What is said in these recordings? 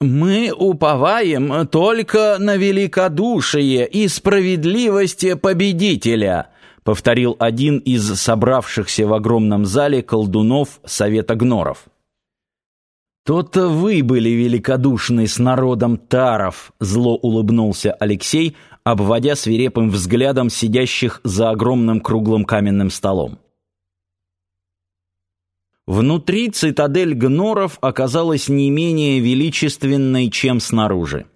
«Мы уповаем только на великодушие и справедливость победителя», повторил один из собравшихся в огромном зале колдунов Совета Гноров. «То-то вы были великодушны с народом Таров», зло улыбнулся Алексей, обводя свирепым взглядом сидящих за огромным круглым каменным столом. Внутри цитадель гноров оказалась не менее величественной, чем снаружи.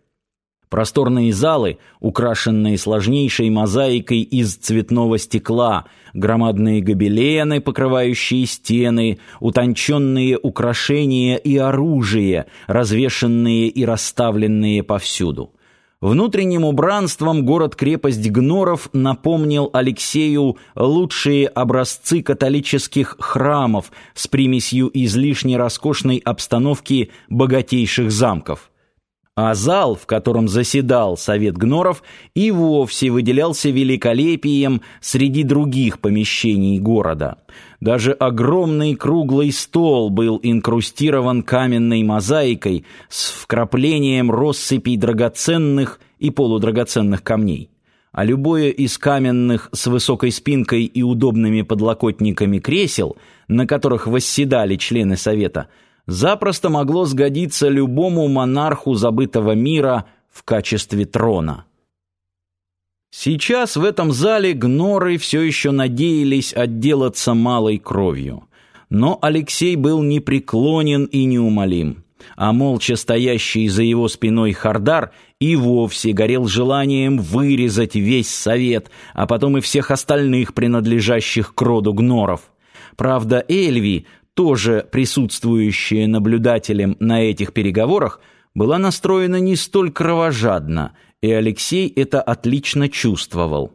Просторные залы, украшенные сложнейшей мозаикой из цветного стекла, громадные гобелены, покрывающие стены, утонченные украшения и оружие, развешенные и расставленные повсюду. Внутренним убранством город-крепость Гноров напомнил Алексею лучшие образцы католических храмов с примесью излишне роскошной обстановки богатейших замков. А зал, в котором заседал Совет Гноров, и вовсе выделялся великолепием среди других помещений города – даже огромный круглый стол был инкрустирован каменной мозаикой с вкраплением россыпей драгоценных и полудрагоценных камней. А любое из каменных с высокой спинкой и удобными подлокотниками кресел, на которых восседали члены совета, запросто могло сгодиться любому монарху забытого мира в качестве трона. Сейчас в этом зале гноры все еще надеялись отделаться малой кровью. Но Алексей был непреклонен и неумолим, а молча стоящий за его спиной Хардар и вовсе горел желанием вырезать весь совет, а потом и всех остальных, принадлежащих к роду гноров. Правда, Эльви, тоже присутствующая наблюдателем на этих переговорах, была настроена не столь кровожадно – и Алексей это отлично чувствовал.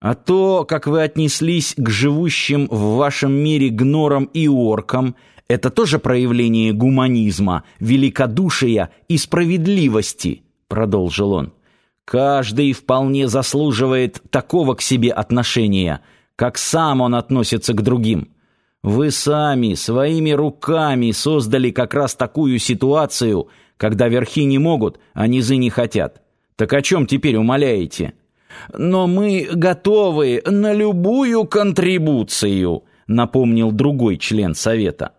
А то, как вы отнеслись к живущим в вашем мире гнорам и оркам, это тоже проявление гуманизма, великодушия и справедливости, продолжил он. Каждый вполне заслуживает такого к себе отношения, как сам он относится к другим. Вы сами своими руками создали как раз такую ситуацию, когда верхи не могут, а низы не хотят. Так о чем теперь умоляете? Но мы готовы на любую контрибуцию, напомнил другой член совета.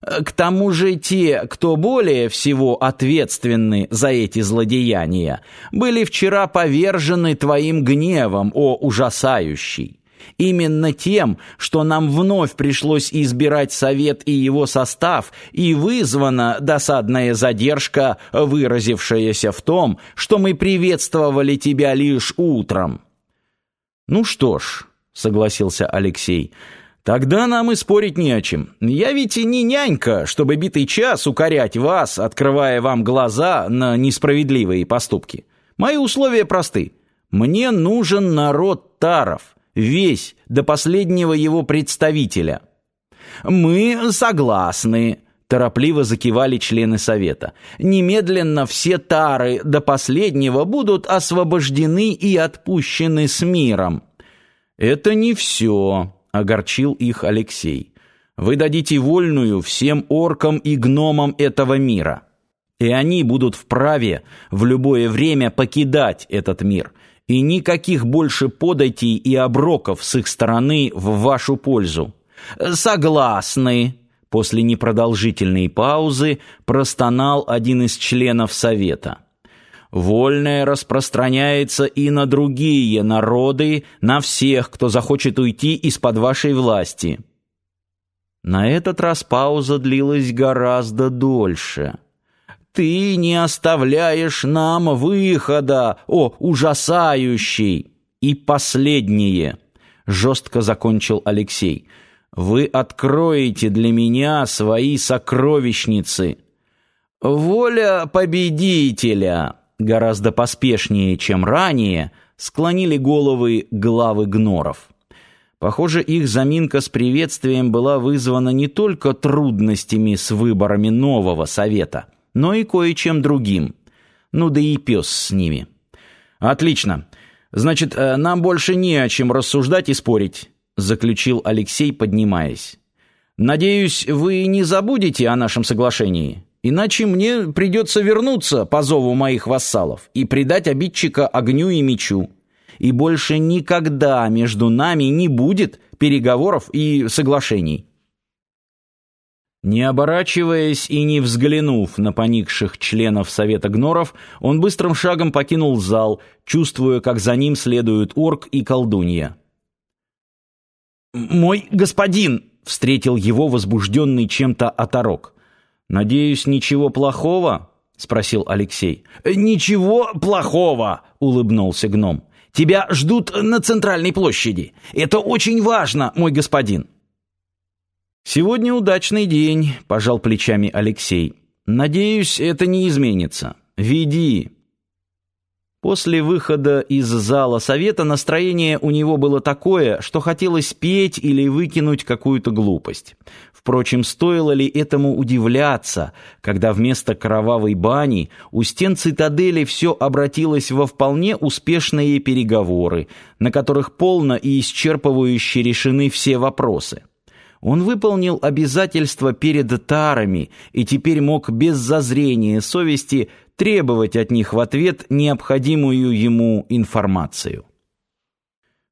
К тому же те, кто более всего ответственны за эти злодеяния, были вчера повержены твоим гневом, о ужасающий. Именно тем, что нам вновь пришлось избирать совет и его состав, и вызвана досадная задержка, выразившаяся в том, что мы приветствовали тебя лишь утром. Ну что ж, согласился Алексей. Тогда нам и спорить не о чем. Я ведь и не нянька, чтобы битый час укорять вас, открывая вам глаза на несправедливые поступки. Мои условия просты. Мне нужен народ таров весь, до последнего его представителя. «Мы согласны», — торопливо закивали члены совета. «Немедленно все тары до последнего будут освобождены и отпущены с миром». «Это не все», — огорчил их Алексей. «Вы дадите вольную всем оркам и гномам этого мира» и они будут вправе в любое время покидать этот мир, и никаких больше податей и оброков с их стороны в вашу пользу. Согласны. После непродолжительной паузы простонал один из членов совета. Вольное распространяется и на другие народы, на всех, кто захочет уйти из-под вашей власти. На этот раз пауза длилась гораздо дольше. Ты не оставляешь нам выхода, о ужасающий! И последнее, жестко закончил Алексей. Вы откроете для меня свои сокровищницы. Воля победителя, гораздо поспешнее, чем ранее, склонили головы главы гноров. Похоже, их заминка с приветствием была вызвана не только трудностями с выборами нового совета, но и кое-чем другим. Ну да и пес с ними. Отлично. Значит, э, нам больше не о чем рассуждать и спорить, заключил Алексей, поднимаясь. Надеюсь, вы не забудете о нашем соглашении. Иначе мне придется вернуться по зову моих вассалов и предать обидчика огню и мечу. И больше никогда между нами не будет переговоров и соглашений». Не оборачиваясь и не взглянув на поникших членов Совета Гноров, он быстрым шагом покинул зал, чувствуя, как за ним следуют орк и колдунья. «Мой господин!» — встретил его возбужденный чем-то оторок. «Надеюсь, ничего плохого?» — спросил Алексей. «Ничего плохого!» — улыбнулся гном. «Тебя ждут на центральной площади. Это очень важно, мой господин!» «Сегодня удачный день», — пожал плечами Алексей. «Надеюсь, это не изменится. Веди». После выхода из зала совета настроение у него было такое, что хотелось петь или выкинуть какую-то глупость. Впрочем, стоило ли этому удивляться, когда вместо кровавой бани у стен цитадели все обратилось во вполне успешные переговоры, на которых полно и исчерпывающе решены все вопросы. Он выполнил обязательства перед тарами и теперь мог без зазрения совести требовать от них в ответ необходимую ему информацию.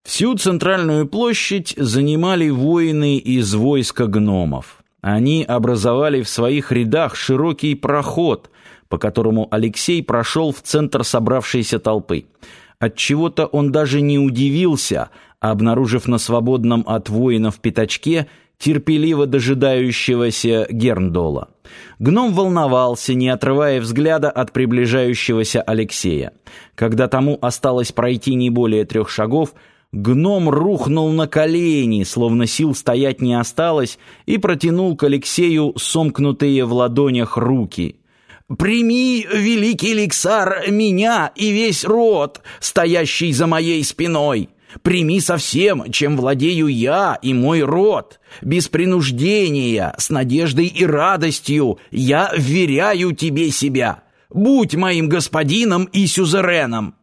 Всю центральную площадь занимали воины из войска гномов. Они образовали в своих рядах широкий проход, по которому Алексей прошел в центр собравшейся толпы. Отчего-то он даже не удивился, обнаружив на свободном от воинов пятачке терпеливо дожидающегося Герндола. Гном волновался, не отрывая взгляда от приближающегося Алексея. Когда тому осталось пройти не более трех шагов, гном рухнул на колени, словно сил стоять не осталось, и протянул к Алексею сомкнутые в ладонях руки. «Прими, великий Лексар, меня и весь род, стоящий за моей спиной!» Прими со всем, чем владею я и мой род. Без принуждения, с надеждой и радостью я вверяю тебе себя. Будь моим господином и сюзереном».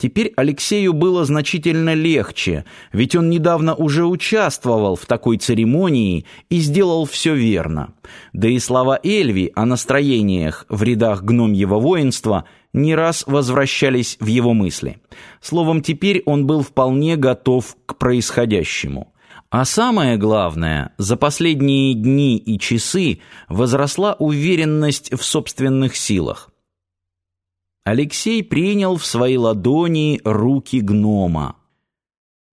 Теперь Алексею было значительно легче, ведь он недавно уже участвовал в такой церемонии и сделал все верно. Да и слова Эльви о настроениях в рядах гномьего воинства не раз возвращались в его мысли. Словом, теперь он был вполне готов к происходящему. А самое главное, за последние дни и часы возросла уверенность в собственных силах. Алексей принял в свои ладони руки гнома.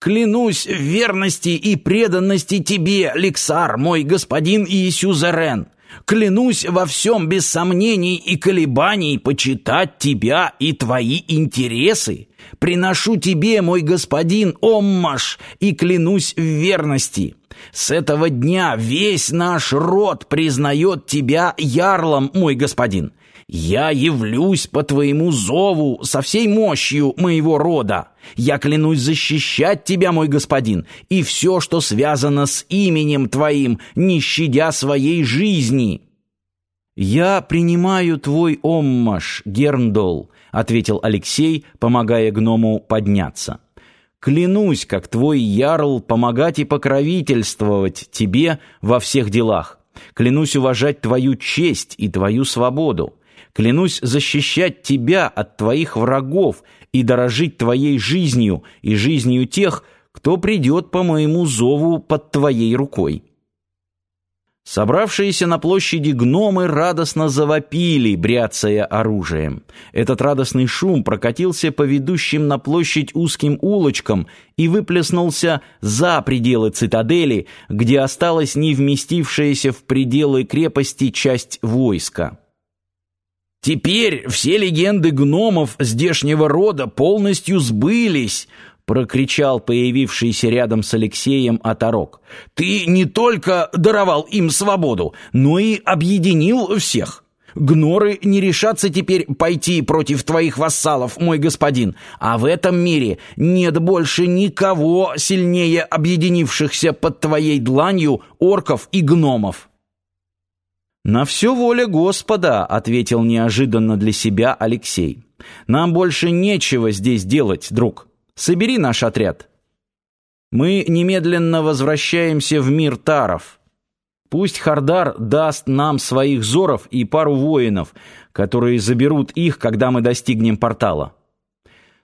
«Клянусь в верности и преданности тебе, Лексар, мой господин и сюзерен! Клянусь во всем без сомнений и колебаний почитать тебя и твои интересы! Приношу тебе, мой господин, оммаш и клянусь в верности!» С этого дня весь наш род признает тебя ярлом, мой господин. «Я явлюсь по твоему зову со всей мощью моего рода. Я клянусь защищать тебя, мой господин, и все, что связано с именем твоим, не щадя своей жизни». «Я принимаю твой оммаш, Герндол», — ответил Алексей, помогая гному подняться. «Клянусь, как твой ярл, помогать и покровительствовать тебе во всех делах. Клянусь уважать твою честь и твою свободу. Клянусь защищать тебя от твоих врагов и дорожить твоей жизнью и жизнью тех, кто придет по моему зову под твоей рукой». Собравшиеся на площади гномы радостно завопили, бряцая оружием. Этот радостный шум прокатился по ведущим на площадь узким улочкам и выплеснулся за пределы цитадели, где осталась не вместившаяся в пределы крепости часть войска. Теперь все легенды гномов здешнего рода полностью сбылись, прокричал появившийся рядом с Алексеем оторок. Ты не только даровал им свободу, но и объединил всех. Гноры не решатся теперь пойти против твоих вассалов, мой господин, а в этом мире нет больше никого сильнее объединившихся под твоей дланью орков и гномов. «На все воля Господа», — ответил неожиданно для себя Алексей. «Нам больше нечего здесь делать, друг. Собери наш отряд». «Мы немедленно возвращаемся в мир Таров». Пусть Хардар даст нам своих зоров и пару воинов, которые заберут их, когда мы достигнем портала.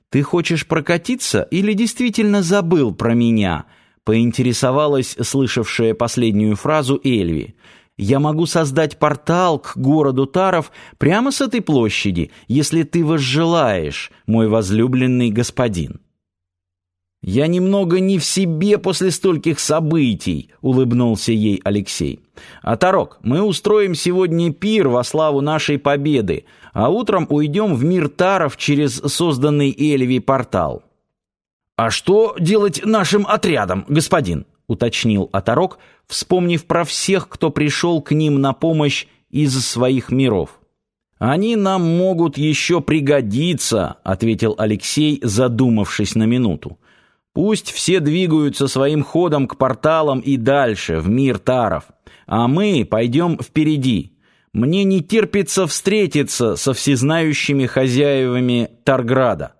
Ты хочешь прокатиться или действительно забыл про меня? Поинтересовалась слышавшая последнюю фразу Эльви. Я могу создать портал к городу Таров прямо с этой площади, если ты возжелаешь, мой возлюбленный господин. «Я немного не в себе после стольких событий», — улыбнулся ей Алексей. «А, Тарок, мы устроим сегодня пир во славу нашей победы, а утром уйдем в мир Таров через созданный Эльви портал». «А что делать нашим отрядом, господин?» — уточнил Оторок, вспомнив про всех, кто пришел к ним на помощь из своих миров. «Они нам могут еще пригодиться», — ответил Алексей, задумавшись на минуту. «Пусть все двигаются своим ходом к порталам и дальше, в мир Таров, а мы пойдем впереди. Мне не терпится встретиться со всезнающими хозяевами Тарграда».